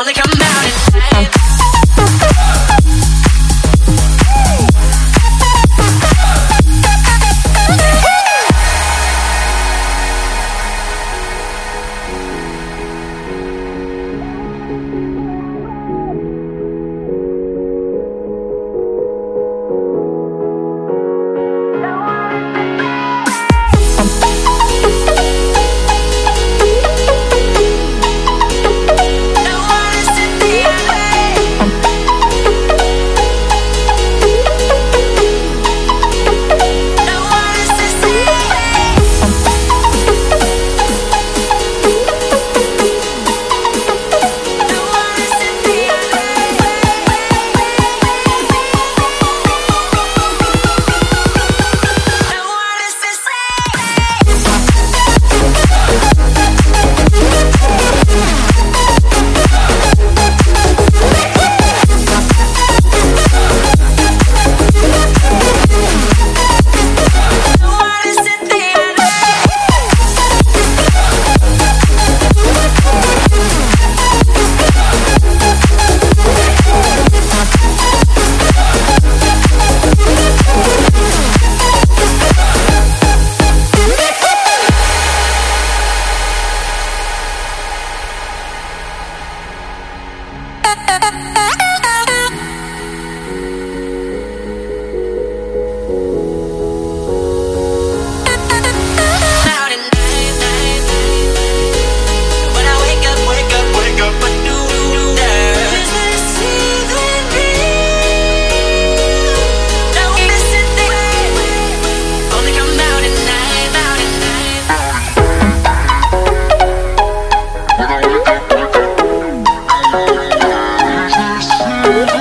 Only come out night. you.